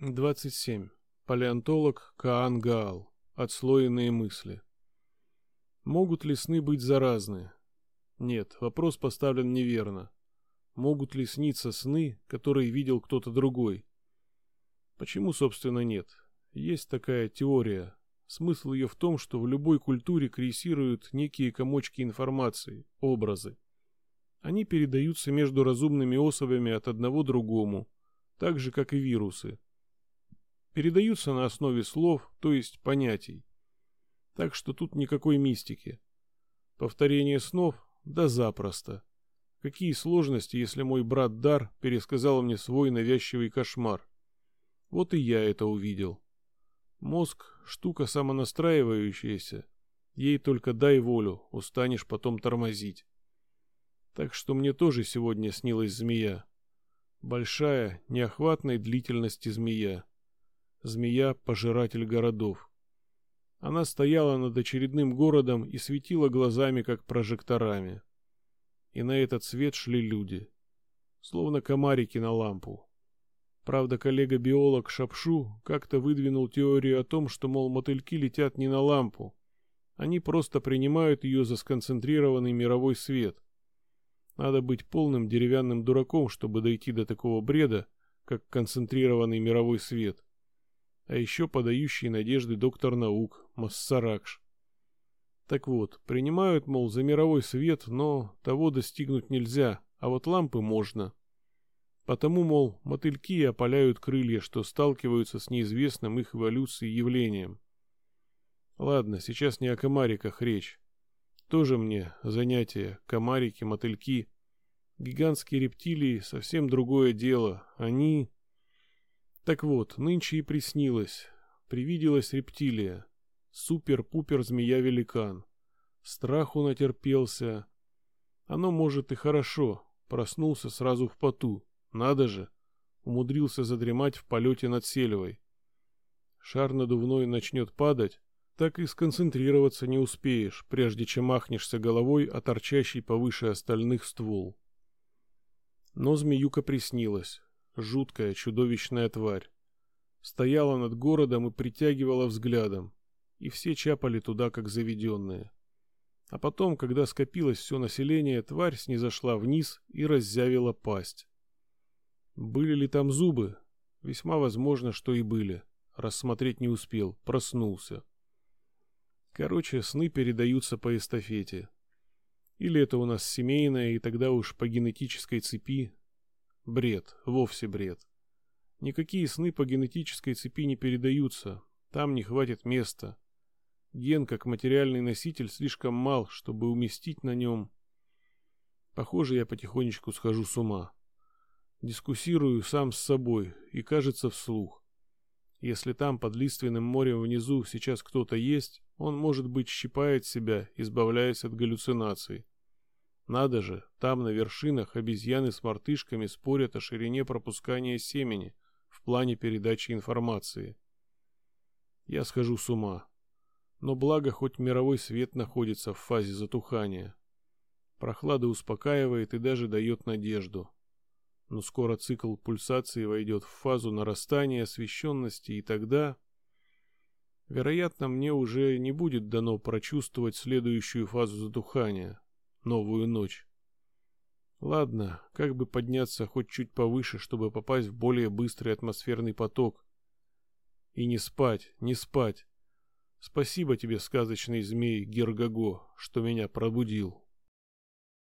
27. Палеонтолог Каан Гаал. Отслоенные мысли. Могут ли сны быть заразны? Нет, вопрос поставлен неверно. Могут ли сниться сны, которые видел кто-то другой? Почему, собственно, нет? Есть такая теория. Смысл ее в том, что в любой культуре крейсируют некие комочки информации, образы. Они передаются между разумными особями от одного другому, так же, как и вирусы передаются на основе слов, то есть понятий. Так что тут никакой мистики. Повторение снов? Да запросто. Какие сложности, если мой брат Дар пересказал мне свой навязчивый кошмар? Вот и я это увидел. Мозг — штука самонастраивающаяся. Ей только дай волю, устанешь потом тормозить. Так что мне тоже сегодня снилась змея. Большая, неохватной длительности змея змея-пожиратель городов. Она стояла над очередным городом и светила глазами, как прожекторами. И на этот свет шли люди, словно комарики на лампу. Правда, коллега-биолог Шапшу как-то выдвинул теорию о том, что, мол, мотыльки летят не на лампу. Они просто принимают ее за сконцентрированный мировой свет. Надо быть полным деревянным дураком, чтобы дойти до такого бреда, как концентрированный мировой свет а еще подающий надежды доктор наук Массаракш. Так вот, принимают, мол, за мировой свет, но того достигнуть нельзя, а вот лампы можно. Потому, мол, мотыльки опаляют крылья, что сталкиваются с неизвестным их эволюцией явлением. Ладно, сейчас не о комариках речь. Тоже мне занятие, комарики, мотыльки. Гигантские рептилии — совсем другое дело. Они... Так вот, нынче и приснилось, привиделась рептилия, супер-пупер-змея-великан. Страху натерпелся. Оно, может, и хорошо, проснулся сразу в поту. Надо же, умудрился задремать в полете над Сельвой. Шар надувной начнет падать, так и сконцентрироваться не успеешь, прежде чем махнешься головой о торчащий повыше остальных ствол. Но змеюка приснилась жуткая, чудовищная тварь. Стояла над городом и притягивала взглядом, и все чапали туда, как заведенные. А потом, когда скопилось все население, тварь снизошла вниз и раззявила пасть. Были ли там зубы? Весьма возможно, что и были. Рассмотреть не успел, проснулся. Короче, сны передаются по эстафете. Или это у нас семейное, и тогда уж по генетической цепи Бред, вовсе бред. Никакие сны по генетической цепи не передаются, там не хватит места. Ген, как материальный носитель, слишком мал, чтобы уместить на нем. Похоже, я потихонечку схожу с ума. Дискуссирую сам с собой и, кажется, вслух. Если там, под лиственным морем внизу, сейчас кто-то есть, он, может быть, щипает себя, избавляясь от галлюцинаций. Надо же, там на вершинах обезьяны с мартышками спорят о ширине пропускания семени в плане передачи информации. Я схожу с ума. Но благо хоть мировой свет находится в фазе затухания. Прохлада успокаивает и даже дает надежду. Но скоро цикл пульсации войдет в фазу нарастания освещенности, и тогда... Вероятно, мне уже не будет дано прочувствовать следующую фазу затухания, новую ночь. Ладно, как бы подняться хоть чуть повыше, чтобы попасть в более быстрый атмосферный поток. И не спать, не спать. Спасибо тебе, сказочный змей Гергаго, что меня пробудил.